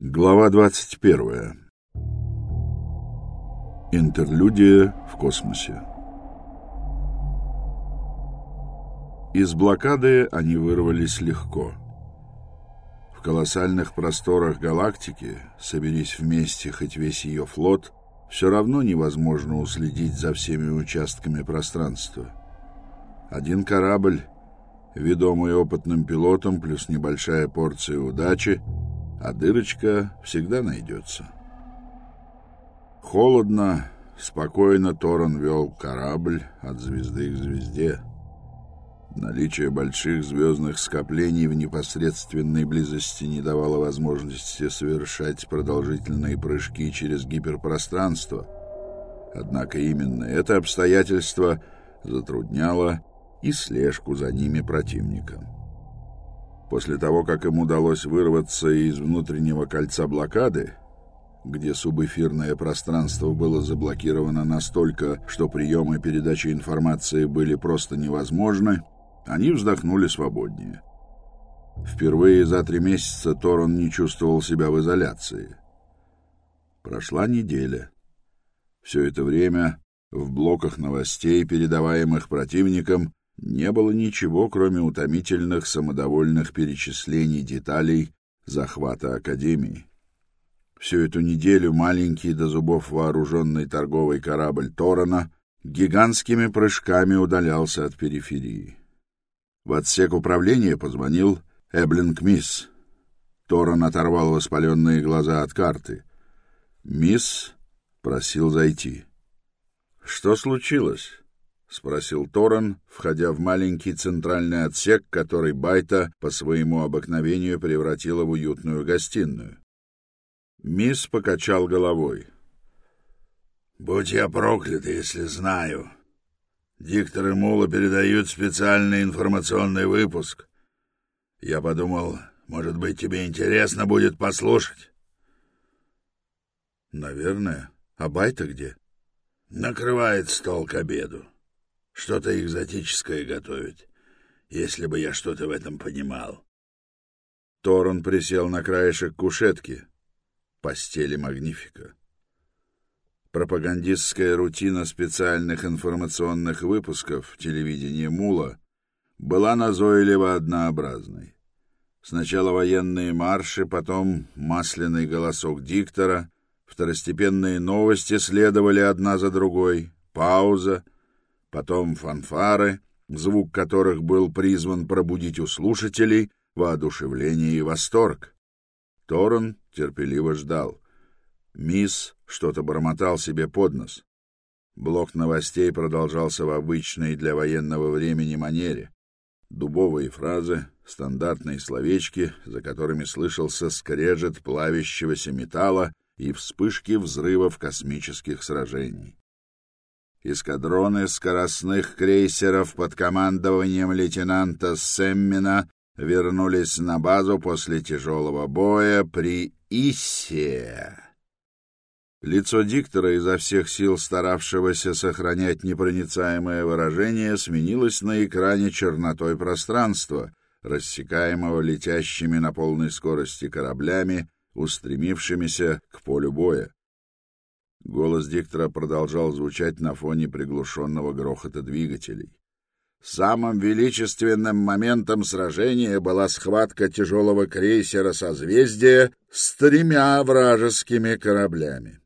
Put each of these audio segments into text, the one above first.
Глава 21. Интерлюдия в космосе. Из блокады они вырвались легко. В колоссальных просторах галактики, соберись вместе хоть весь ее флот, все равно невозможно уследить за всеми участками пространства. Один корабль, ведомый опытным пилотом, плюс небольшая порция удачи — а дырочка всегда найдется. Холодно, спокойно Торон вел корабль от звезды к звезде. Наличие больших звездных скоплений в непосредственной близости не давало возможности совершать продолжительные прыжки через гиперпространство. Однако именно это обстоятельство затрудняло и слежку за ними противникам. После того, как им удалось вырваться из внутреннего кольца блокады, где субэфирное пространство было заблокировано настолько, что прием и передача информации были просто невозможны, они вздохнули свободнее. Впервые за три месяца Торон не чувствовал себя в изоляции. Прошла неделя. Все это время в блоках новостей, передаваемых противником, не было ничего, кроме утомительных самодовольных перечислений деталей захвата Академии. Всю эту неделю маленький до зубов вооруженный торговый корабль Торана гигантскими прыжками удалялся от периферии. В отсек управления позвонил Эблинг Мисс. Торан оторвал воспаленные глаза от карты. Мисс просил зайти. — Что случилось? — спросил Торан, входя в маленький центральный отсек, который Байта по своему обыкновению превратила в уютную гостиную. Мисс покачал головой. «Будь я проклят, если знаю. Диктор и Мула передают специальный информационный выпуск. Я подумал, может быть, тебе интересно будет послушать?» «Наверное. А Байта где?» «Накрывает стол к обеду». Что-то экзотическое готовит, если бы я что-то в этом понимал. Торон присел на краешек кушетки. Постели Магнифика. Пропагандистская рутина специальных информационных выпусков телевидения Мула была назойливо однообразной. Сначала военные марши, потом масляный голосок диктора, второстепенные новости следовали одна за другой, пауза — потом фанфары, звук которых был призван пробудить у слушателей воодушевление и восторг. Торон терпеливо ждал. Мисс что-то бормотал себе под нос. Блок новостей продолжался в обычной для военного времени манере. Дубовые фразы, стандартные словечки, за которыми слышался скрежет плавящегося металла и вспышки взрывов космических сражений. Эскадроны скоростных крейсеров под командованием лейтенанта Семмина вернулись на базу после тяжелого боя при Иссе. Лицо диктора, изо всех сил старавшегося сохранять непроницаемое выражение, сменилось на экране чернотой пространства, рассекаемого летящими на полной скорости кораблями, устремившимися к полю боя. Голос диктора продолжал звучать на фоне приглушенного грохота двигателей. Самым величественным моментом сражения была схватка тяжелого крейсера «Созвездие» с тремя вражескими кораблями.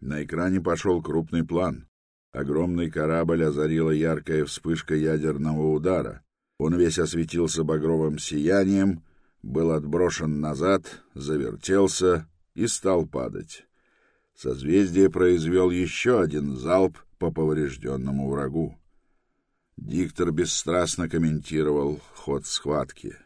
На экране пошел крупный план. Огромный корабль озарила яркая вспышка ядерного удара. Он весь осветился багровым сиянием, был отброшен назад, завертелся и стал падать. Созвездие произвел еще один залп по поврежденному врагу. Диктор бесстрастно комментировал ход схватки.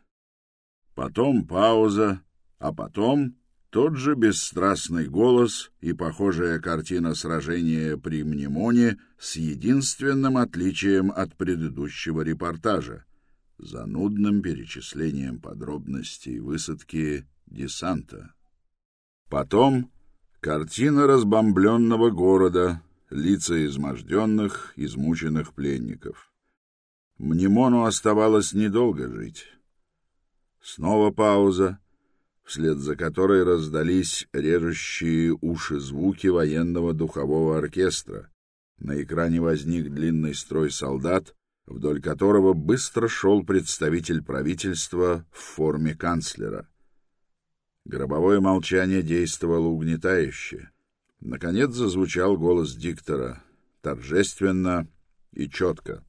Потом пауза, а потом тот же бесстрастный голос и похожая картина сражения при Мнемоне с единственным отличием от предыдущего репортажа — занудным перечислением подробностей высадки десанта. Потом Картина разбомбленного города, лица изможденных, измученных пленников. Мнемону оставалось недолго жить. Снова пауза. вслед за которой раздались режущие уши звуки военного духового оркестра. На экране возник длинный строй солдат, вдоль которого быстро шел представитель правительства в форме канцлера. Гробовое молчание действовало угнетающе. Наконец зазвучал голос диктора, торжественно и четко.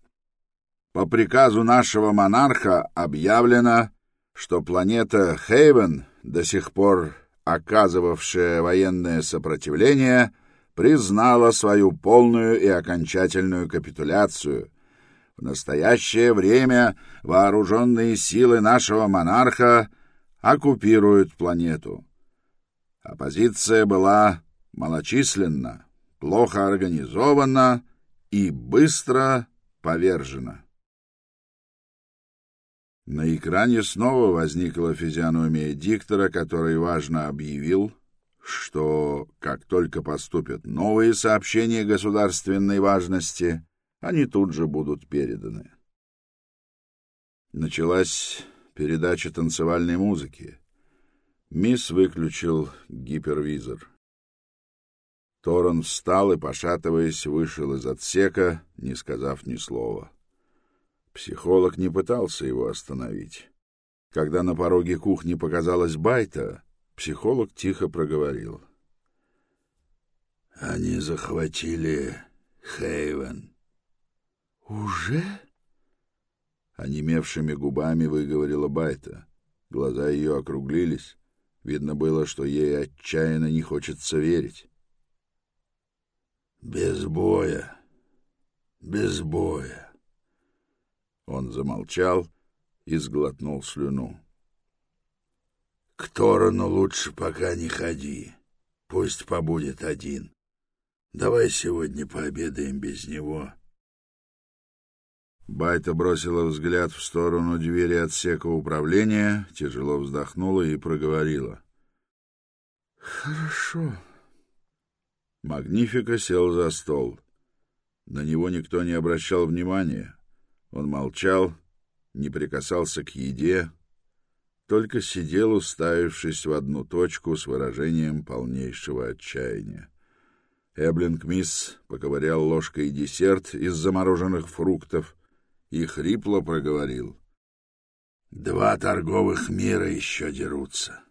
По приказу нашего монарха объявлено, что планета Хейвен, до сих пор оказывавшая военное сопротивление, признала свою полную и окончательную капитуляцию. В настоящее время вооруженные силы нашего монарха оккупируют планету. Оппозиция была малочисленна, плохо организована и быстро повержена. На экране снова возникла физиономия диктора, который важно объявил, что как только поступят новые сообщения государственной важности, они тут же будут переданы. Началась передача танцевальной музыки. Мисс выключил гипервизор. Торон встал и, пошатываясь, вышел из отсека, не сказав ни слова. Психолог не пытался его остановить. Когда на пороге кухни показалась Байта, психолог тихо проговорил. «Они захватили Хейвен». «Уже?» Онемевшими губами выговорила Байта. Глаза ее округлились. Видно было, что ей отчаянно не хочется верить. «Без боя, без боя». Он замолчал и сглотнул слюну. — К Торону лучше пока не ходи. Пусть побудет один. Давай сегодня пообедаем без него. Байта бросила взгляд в сторону двери отсека управления, тяжело вздохнула и проговорила. — Хорошо. Магнифика сел за стол. На него никто не обращал внимания. Он молчал, не прикасался к еде, только сидел, уставившись в одну точку с выражением полнейшего отчаяния. Эблинг Мисс поковырял ложкой десерт из замороженных фруктов и хрипло проговорил. «Два торговых мира еще дерутся.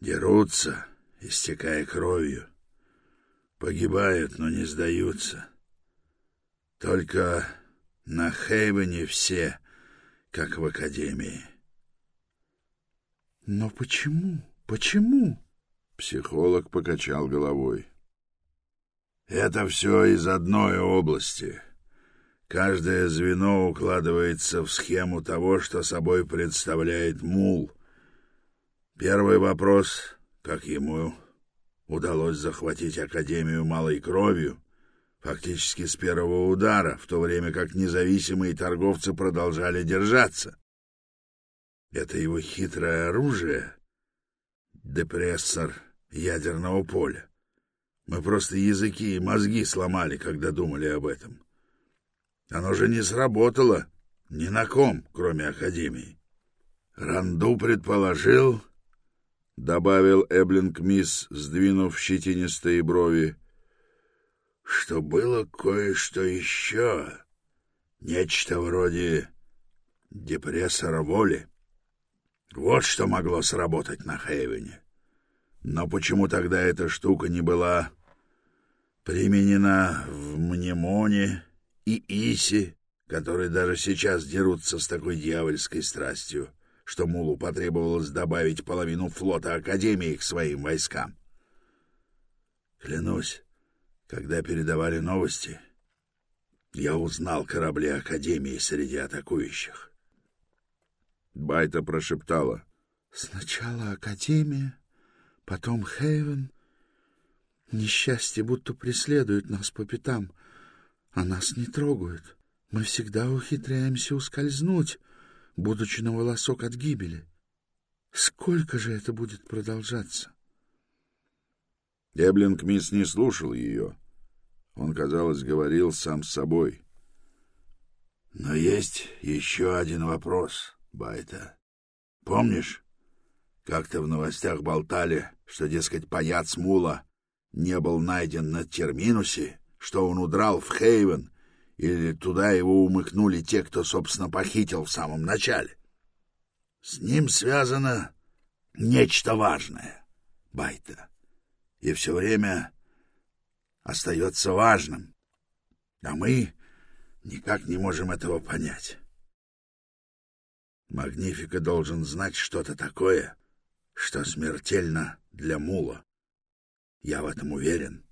Дерутся, истекая кровью. Погибают, но не сдаются. Только на Хейвене все, как в Академии. Но почему? Почему? Психолог покачал головой. Это все из одной области. Каждое звено укладывается в схему того, что собой представляет мул. Первый вопрос, как ему удалось захватить Академию малой кровью, фактически с первого удара, в то время как независимые торговцы продолжали держаться. Это его хитрое оружие — депрессор ядерного поля. Мы просто языки и мозги сломали, когда думали об этом. Оно же не сработало ни на ком, кроме Академии. Ранду предположил, — добавил Эблинг Мисс, сдвинув щетинистые брови, — что было кое-что еще, нечто вроде депрессора воли. Вот что могло сработать на Хейвене. Но почему тогда эта штука не была применена в Мнемоне и Иси, которые даже сейчас дерутся с такой дьявольской страстью, что Мулу потребовалось добавить половину флота Академии к своим войскам? Клянусь, когда передавали новости, я узнал корабли Академии среди атакующих. Байта прошептала. «Сначала Академия, потом Хейвен. Несчастье будто преследует нас по пятам, а нас не трогают. Мы всегда ухитряемся ускользнуть, будучи на волосок от гибели. Сколько же это будет продолжаться?» Эблинг Мисс не слушал ее. Он, казалось, говорил сам с собой. «Но есть еще один вопрос, Байта. Помнишь, Как-то в новостях болтали, что, дескать, паяц Мула не был найден на Терминусе, что он удрал в Хейвен, или туда его умыкнули те, кто, собственно, похитил в самом начале. С ним связано нечто важное, Байта, и все время остается важным, а мы никак не можем этого понять. Магнифика должен знать что-то такое, что смертельно для Мула. Я в этом уверен.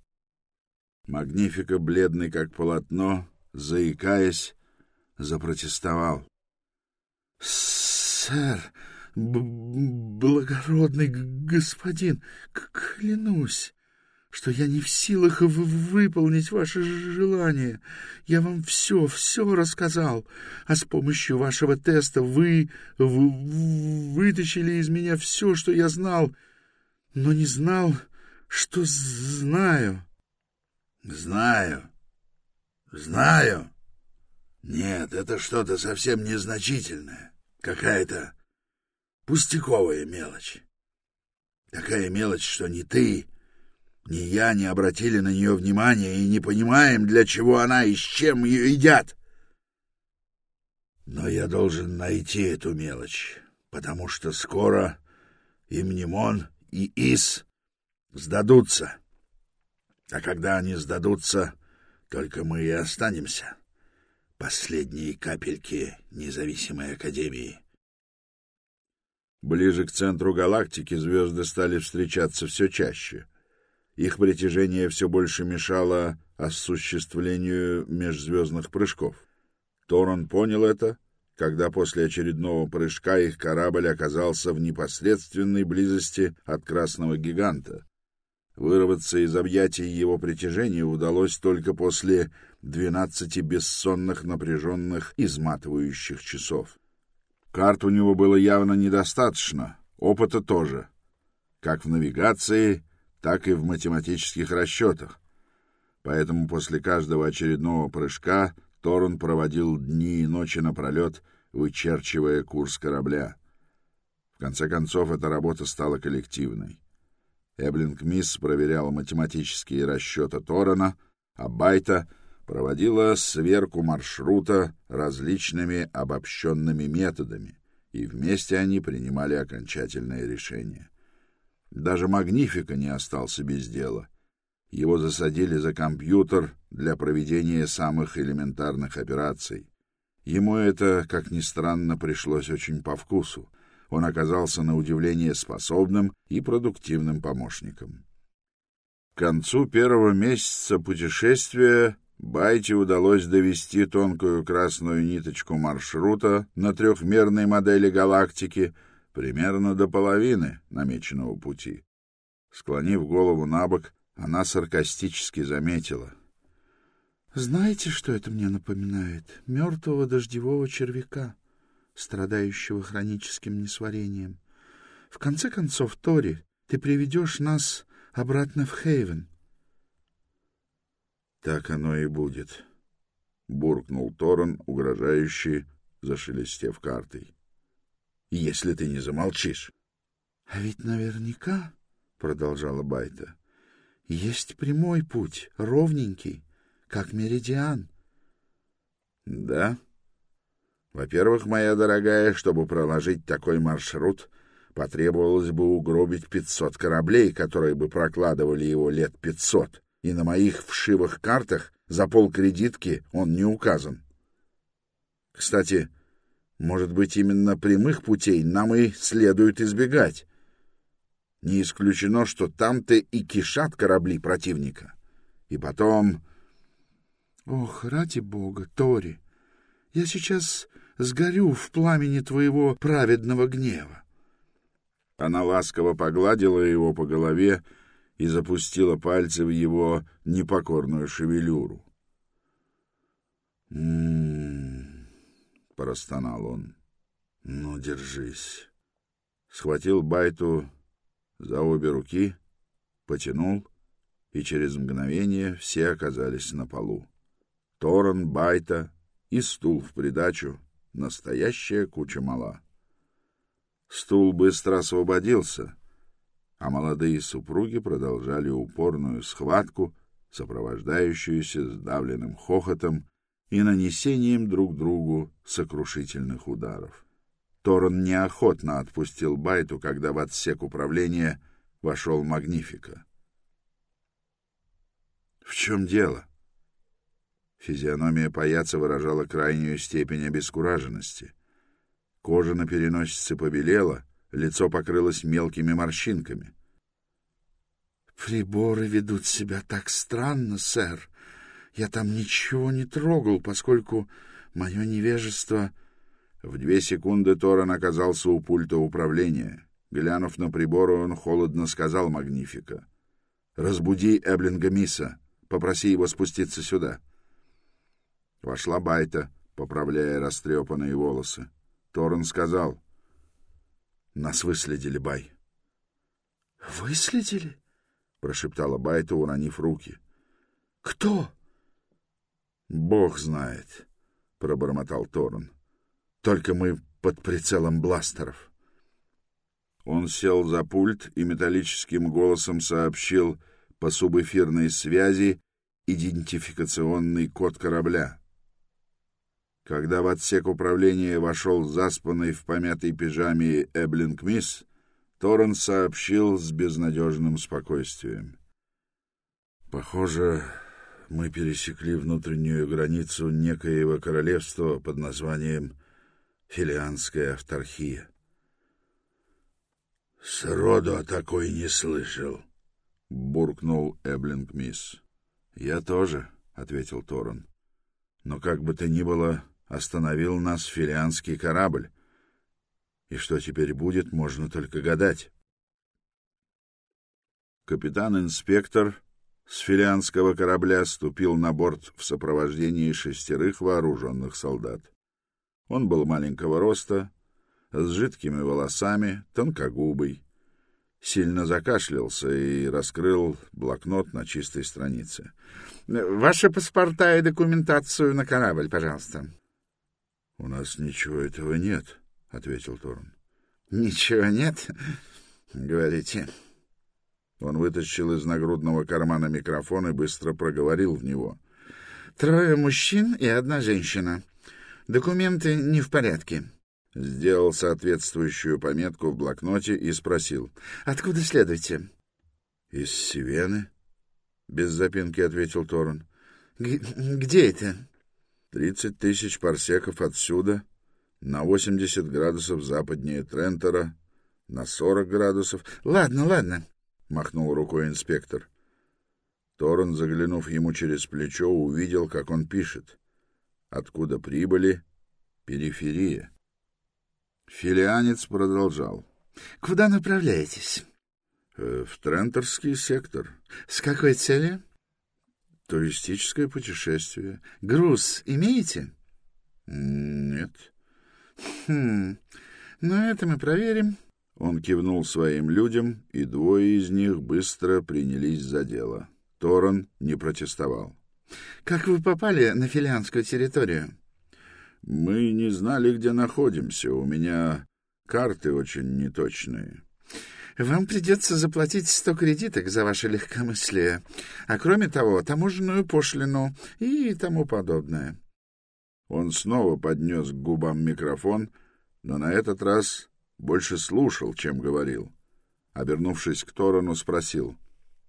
Магнифика, бледный как полотно, заикаясь, запротестовал. — Сэр, благородный господин, клянусь, что я не в силах выполнить ваше желание. Я вам все, все рассказал, а с помощью вашего теста вы вытащили из меня все, что я знал, но не знал, что знаю. — Знаю. Знаю. Нет, это что-то совсем незначительное. Какая-то пустяковая мелочь. Такая мелочь, что ни ты, ни я не обратили на нее внимания и не понимаем, для чего она и с чем ее едят. Но я должен найти эту мелочь, потому что скоро и Мнемон, и Ис сдадутся. А когда они сдадутся, только мы и останемся. Последние капельки независимой Академии. Ближе к центру галактики звезды стали встречаться все чаще — их притяжение все больше мешало осуществлению межзвездных прыжков. Торон понял это, когда после очередного прыжка их корабль оказался в непосредственной близости от красного гиганта. Вырваться из объятий его притяжения удалось только после двенадцати бессонных, напряженных, изматывающих часов. Карт у него было явно недостаточно, опыта тоже. Как в навигации, так и в математических расчетах. Поэтому после каждого очередного прыжка Торун проводил дни и ночи напролет, вычерчивая курс корабля. В конце концов, эта работа стала коллективной. Эблинг Мисс проверяла математические расчеты Торона, а Байта проводила сверку маршрута различными обобщенными методами, и вместе они принимали окончательное решение. Даже Магнифика не остался без дела. Его засадили за компьютер для проведения самых элементарных операций. Ему это, как ни странно, пришлось очень по вкусу. Он оказался на удивление способным и продуктивным помощником. К концу первого месяца путешествия Байте удалось довести тонкую красную ниточку маршрута на трехмерной модели галактики — примерно до половины намеченного пути. Склонив голову на бок, она саркастически заметила. — Знаете, что это мне напоминает? Мертвого дождевого червяка, страдающего хроническим несварением. В конце концов, Тори, ты приведешь нас обратно в Хейвен. — Так оно и будет, — буркнул Торрен, угрожающий, зашелестев картой если ты не замолчишь. — А ведь наверняка, — продолжала Байта, — есть прямой путь, ровненький, как меридиан. — Да? Во-первых, моя дорогая, чтобы проложить такой маршрут, потребовалось бы угробить пятьсот кораблей, которые бы прокладывали его лет пятьсот, и на моих вшивых картах за полкредитки он не указан. Кстати, — может быть, именно прямых путей нам и следует избегать. Не исключено, что там-то и кишат корабли противника. И потом... Ох, ради бога, Тори, я сейчас сгорю в пламени твоего праведного гнева. Она ласково погладила его по голове и запустила пальцы в его непокорную шевелюру. «М-м-м», — простонал он. — Ну, держись. Схватил Байту за обе руки, потянул, и через мгновение все оказались на полу. Торон, Байта и стул в придачу — настоящая куча мала. Стул быстро освободился, а молодые супруги продолжали упорную схватку, сопровождающуюся сдавленным хохотом и нанесением друг другу сокрушительных ударов. Торон неохотно отпустил Байту, когда в отсек управления вошел Магнифика. «В чем дело?» Физиономия паяца выражала крайнюю степень обескураженности. Кожа на переносице побелела, лицо покрылось мелкими морщинками. «Приборы ведут себя так странно, сэр. Я там ничего не трогал, поскольку мое невежество...» В две секунды Торрен оказался у пульта управления. Глянув на приборы, он холодно сказал Магнифика. «Разбуди Эблинга Мисса. Попроси его спуститься сюда». Вошла Байта, поправляя растрепанные волосы. Торрен сказал. «Нас выследили, Бай». «Выследили?» — прошептала Байта, уронив руки. «Кто?» «Бог знает», — пробормотал Торрен. «Только мы под прицелом бластеров». Он сел за пульт и металлическим голосом сообщил по субэфирной связи идентификационный код корабля. Когда в отсек управления вошел заспанный в помятой пижаме Эблинг Мисс, Торрен сообщил с безнадежным спокойствием. «Похоже, мы пересекли внутреннюю границу некоего королевства под названием Филианская авторхия. «Сроду о такой не слышал», — буркнул Эблинг Мисс. «Я тоже», — ответил Торрен. «Но как бы то ни было, остановил нас филианский корабль. И что теперь будет, можно только гадать». Капитан-инспектор с филианского корабля ступил на борт в сопровождении шестерых вооруженных солдат. Он был маленького роста, с жидкими волосами, тонкогубый. Сильно закашлялся и раскрыл блокнот на чистой странице. — Ваши паспорта и документацию на корабль, пожалуйста. — У нас ничего этого нет, — ответил Торн. — Ничего нет, говорите. Он вытащил из нагрудного кармана микрофон и быстро проговорил в него. — Трое мужчин и одна женщина. Документы не в порядке. Сделал соответствующую пометку в блокноте и спросил. — Откуда следуете? — Из Сивены, — без запинки ответил Торн. — Где это? — Тридцать тысяч парсеков отсюда, на восемьдесят градусов западнее Трентера, на сорок градусов. — Ладно, ладно, — махнул рукой инспектор. Торн, заглянув ему через плечо, увидел, как он пишет. Откуда прибыли? Периферия. Филианец продолжал. — Куда направляетесь? Э, — В Трентерский сектор. — С какой целью? — Туристическое путешествие. — Груз имеете? — Нет. — Хм, ну это мы проверим. Он кивнул своим людям, и двое из них быстро принялись за дело. Торон не протестовал. — Как вы попали на филианскую территорию? — мы не знали, где находимся. У меня карты очень неточные. Вам придется заплатить сто кредиток за ваше легкомыслие, а кроме того, таможенную пошлину и тому подобное. Он снова поднес к губам микрофон, но на этот раз больше слушал, чем говорил. Обернувшись к Торону, спросил.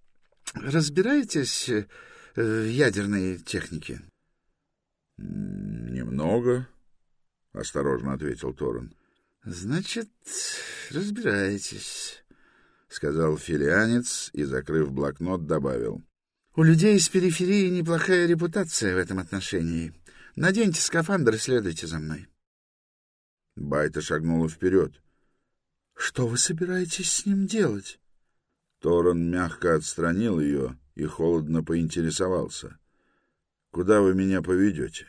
— Разбираетесь в ядерной технике? — Немного, осторожно ответил Торн. Значит, разбираетесь, сказал филианец и, закрыв блокнот, добавил. У людей из периферии неплохая репутация в этом отношении. Наденьте скафандр и следуйте за мной. Байта шагнула вперед. — Что вы собираетесь с ним делать? Торон мягко отстранил ее и холодно поинтересовался. Куда вы меня поведете?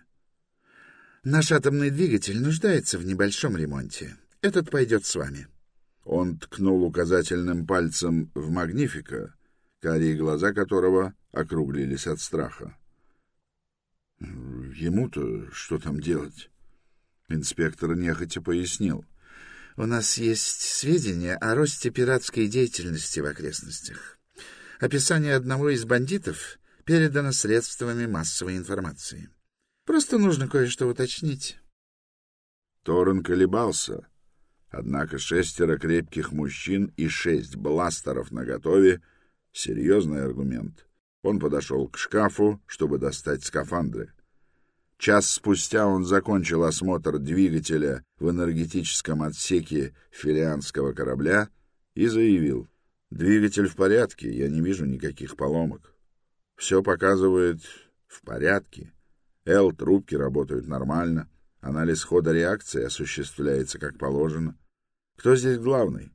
Наш атомный двигатель нуждается в небольшом ремонте. Этот пойдет с вами. Он ткнул указательным пальцем в Магнифика, карие глаза которого округлились от страха. Ему-то что там делать? Инспектор нехотя пояснил. У нас есть сведения о росте пиратской деятельности в окрестностях. Описание одного из бандитов передано средствами массовой информации. Просто нужно кое-что уточнить. Торрен колебался, однако шестеро крепких мужчин и шесть бластеров наготове — серьезный аргумент. Он подошел к шкафу, чтобы достать скафандры. Час спустя он закончил осмотр двигателя в энергетическом отсеке филианского корабля и заявил. «Двигатель в порядке, я не вижу никаких поломок. Все показывает в порядке. Л-трубки работают нормально, анализ хода реакции осуществляется как положено. Кто здесь главный?»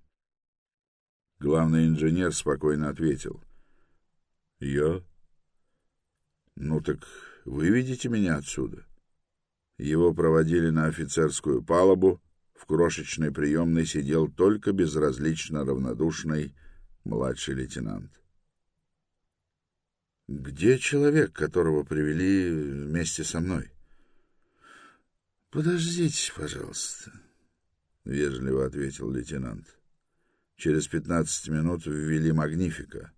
Главный инженер спокойно ответил. «Я?» «Ну так выведите меня отсюда». Его проводили на офицерскую палубу. В крошечной приемной сидел только безразлично равнодушный младший лейтенант. «Где человек, которого привели вместе со мной?» «Подождите, пожалуйста», — вежливо ответил лейтенант. Через пятнадцать минут ввели Магнифика.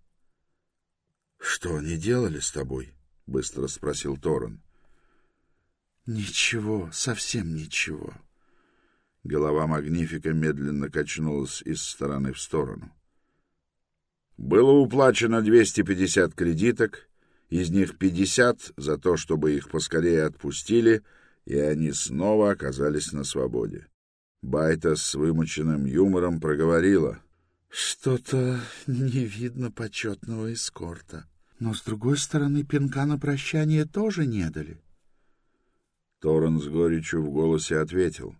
«Что они делали с тобой?» — быстро спросил Торрен. «Ничего, совсем ничего». Голова Магнифика медленно качнулась из стороны в сторону. Было уплачено 250 кредиток, из них 50 за то, чтобы их поскорее отпустили, и они снова оказались на свободе. Байта с вымученным юмором проговорила. «Что-то не видно почетного эскорта». Но, с другой стороны, пинка на прощание тоже не дали. Торрен с горечью в голосе ответил.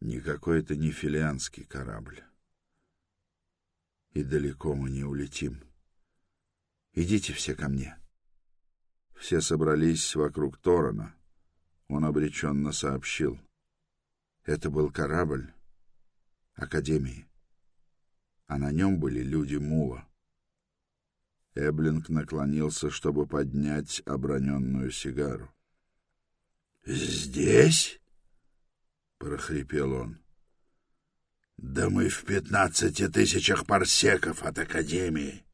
Никакой это не филианский корабль. И далеко мы не улетим. Идите все ко мне. Все собрались вокруг Торрена. Он обреченно сообщил. Это был корабль Академии, а на нем были люди Мула. Эблинг наклонился, чтобы поднять оброненную сигару. «Здесь?» — прохрипел он. «Да мы в пятнадцати тысячах парсеков от Академии!»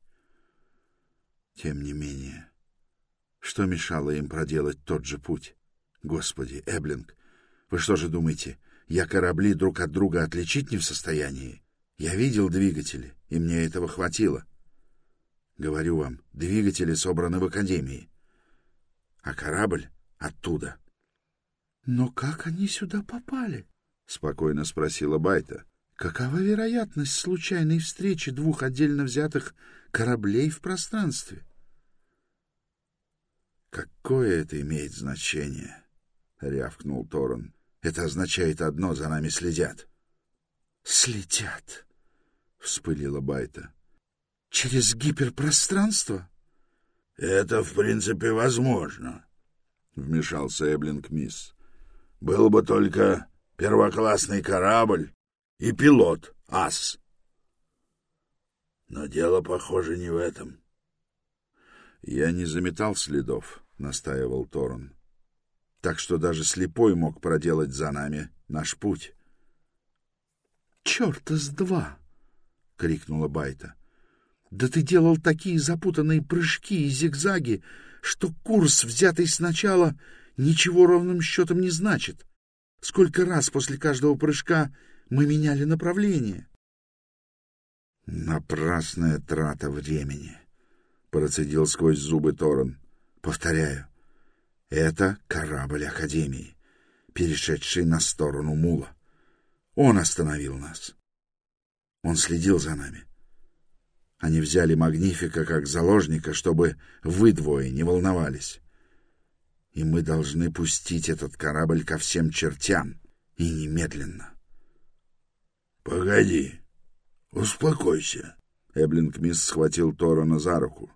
Тем не менее, что мешало им проделать тот же путь? Господи, Эблинг, вы что же думаете, я корабли друг от друга отличить не в состоянии? Я видел двигатели, и мне этого хватило. — Говорю вам, двигатели собраны в Академии, а корабль оттуда. — Но как они сюда попали? — спокойно спросила Байта. — Какова вероятность случайной встречи двух отдельно взятых кораблей в пространстве? — Какое это имеет значение? — рявкнул Торон. — Это означает одно — за нами следят. — Следят! — вспылила Байта. Через гиперпространство? — Это, в принципе, возможно, — вмешался Эблинг Мисс. — Был бы только первоклассный корабль и пилот, ас. Но дело, похоже, не в этом. — Я не заметал следов, — настаивал Торн. — Так что даже слепой мог проделать за нами наш путь. — Черта с два! — крикнула Байта. — да ты делал такие запутанные прыжки и зигзаги, что курс, взятый сначала, ничего ровным счетом не значит. Сколько раз после каждого прыжка мы меняли направление? — Напрасная трата времени, — процедил сквозь зубы Торон. — Повторяю, это корабль Академии, перешедший на сторону Мула. Он остановил нас. Он следил за нами. Они взяли Магнифика как заложника, чтобы вы двое не волновались. И мы должны пустить этот корабль ко всем чертям, и немедленно. — Погоди, успокойся. Эблинг Мисс схватил Торона за руку. —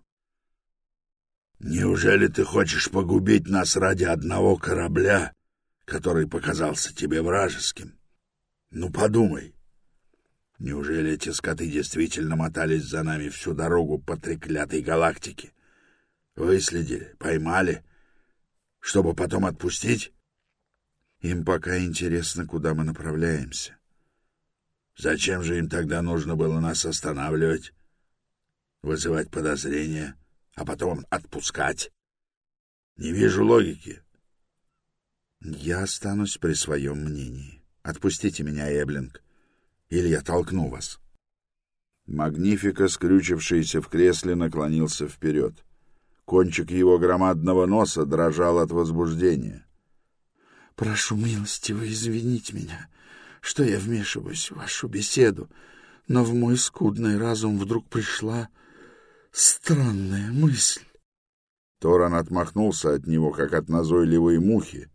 Неужели ты хочешь погубить нас ради одного корабля, который показался тебе вражеским? Ну, подумай. — Неужели эти скоты действительно мотались за нами всю дорогу по треклятой галактике? Выследили, поймали, чтобы потом отпустить? Им пока интересно, куда мы направляемся. Зачем же им тогда нужно было нас останавливать? Вызывать подозрения, а потом отпускать? Не вижу логики. Я останусь при своем мнении. Отпустите меня, Эблинг, или я толкну вас. Магнифика, скрючившийся в кресле, наклонился вперед. Кончик его громадного носа дрожал от возбуждения. — Прошу милостиво извинить меня, что я вмешиваюсь в вашу беседу, но в мой скудный разум вдруг пришла странная мысль. Торан отмахнулся от него, как от назойливой мухи,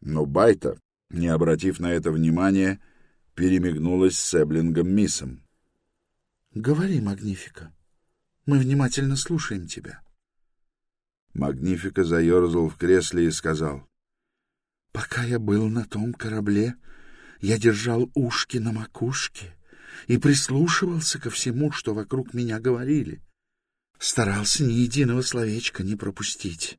но Байта, не обратив на это внимания, перемигнулась с Эблингом Миссом. — Говори, Магнифика. Мы внимательно слушаем тебя. Магнифика заерзал в кресле и сказал. — Пока я был на том корабле, я держал ушки на макушке и прислушивался ко всему, что вокруг меня говорили. Старался ни единого словечка не пропустить.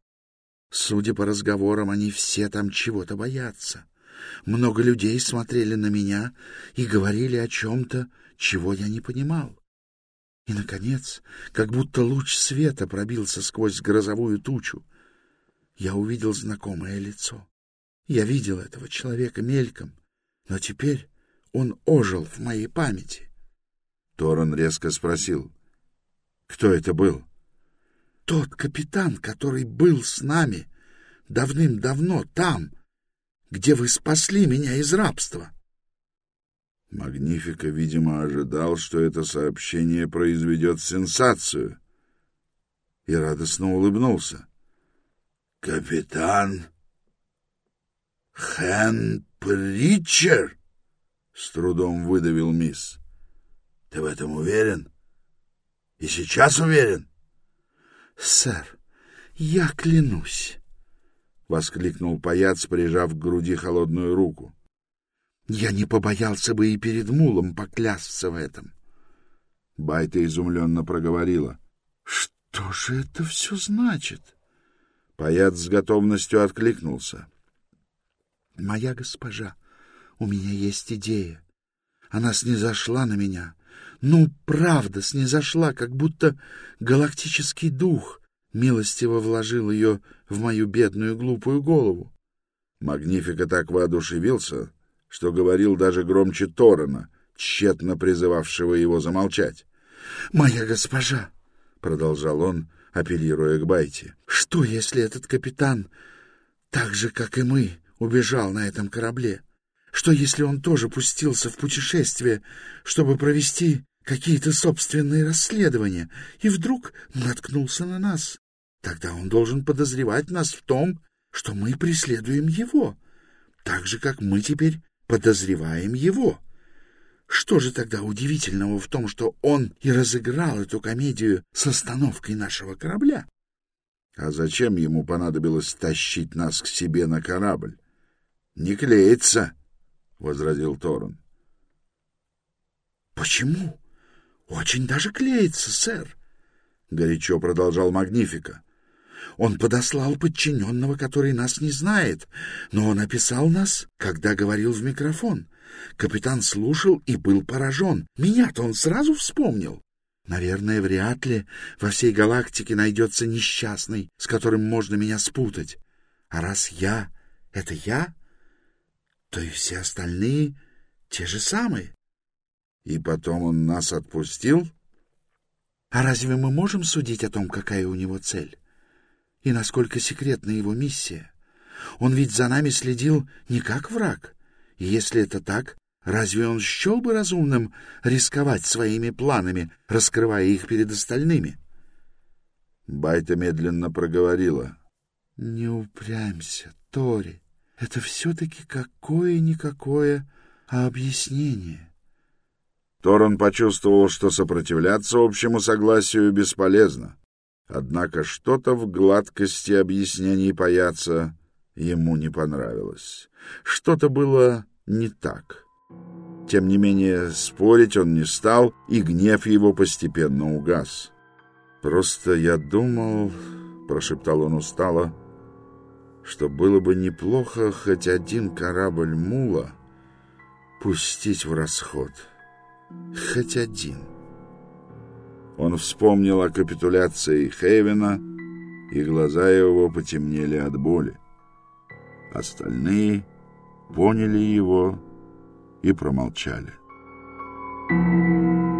Судя по разговорам, они все там чего-то боятся. Много людей смотрели на меня и говорили о чем-то, чего я не понимал. И, наконец, как будто луч света пробился сквозь грозовую тучу, я увидел знакомое лицо. Я видел этого человека мельком, но теперь он ожил в моей памяти. Торон резко спросил, кто это был? Тот капитан, который был с нами давным-давно там, где вы спасли меня из рабства. Магнифика, видимо, ожидал, что это сообщение произведет сенсацию, и радостно улыбнулся. — Капитан Хэн Притчер? — с трудом выдавил мисс. — Ты в этом уверен? И сейчас уверен? — Сэр, я клянусь, — воскликнул паяц, прижав к груди холодную руку. — Я не побоялся бы и перед мулом поклясться в этом. Байта изумленно проговорила. — Что же это все значит? Паяц с готовностью откликнулся. — Моя госпожа, у меня есть идея. Она снизошла на меня. Ну, правда, снизошла, как будто галактический дух милостиво вложил ее в мою бедную глупую голову. Магнифика так воодушевился, что говорил даже громче Торана, тщетно призывавшего его замолчать. — Моя госпожа, — продолжал он, апеллируя к Байте, — что, если этот капитан, так же, как и мы, убежал на этом корабле? Что, если он тоже пустился в путешествие, чтобы провести какие-то собственные расследования, и вдруг наткнулся на нас? Тогда он должен подозревать нас в том, что мы преследуем его, так же, как мы теперь подозреваем его. Что же тогда удивительного в том, что он и разыграл эту комедию с остановкой нашего корабля? А зачем ему понадобилось тащить нас к себе на корабль? Не клеится, — возразил Торн. — Почему? Очень даже клеится, сэр, — горячо продолжал Магнифика. Он подослал подчиненного, который нас не знает, но он описал нас, когда говорил в микрофон. Капитан слушал и был поражен. Меня-то он сразу вспомнил. Наверное, вряд ли во всей галактике найдется несчастный, с которым можно меня спутать. А раз я — это я, то и все остальные те же самые. И потом он нас отпустил? А разве мы можем судить о том, какая у него цель? И насколько секретна его миссия? Он ведь за нами следил не как враг. И если это так, разве он счел бы разумным рисковать своими планами, раскрывая их перед остальными? Байта медленно проговорила. — Не упрямься, Тори. Это все-таки какое-никакое объяснение. Торон почувствовал, что сопротивляться общему согласию бесполезно. Однако что-то в гладкости объяснений паяца ему не понравилось. Что-то было не так. Тем не менее, спорить он не стал, и гнев его постепенно угас. «Просто я думал...» — прошептал он устало — что было бы неплохо хоть один корабль мула пустить в расход. хоть один. Он вспомнил о капитуляции Хейвена, и глаза его потемнели от боли. Остальные поняли его и промолчали. thank you